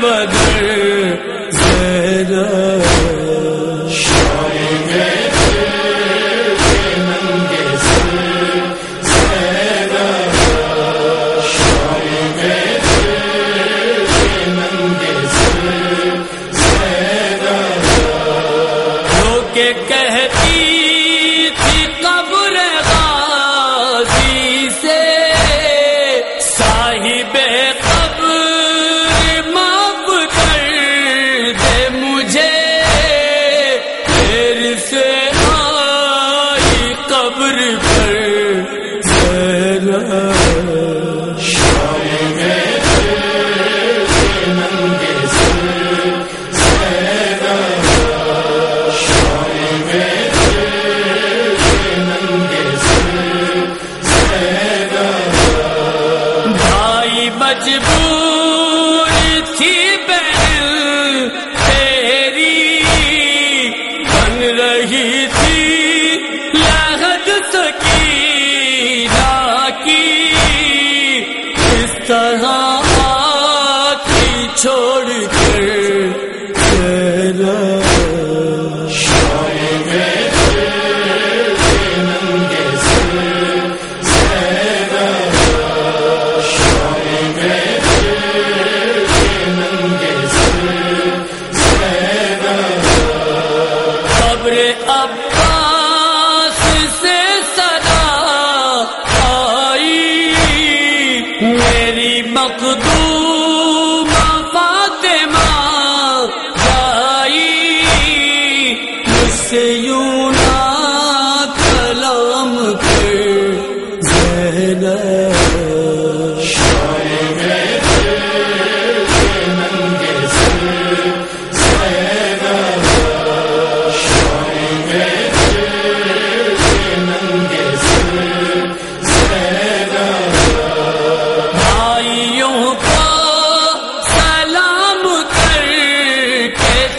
big قبر مقدور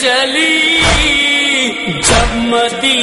چلی جب مدی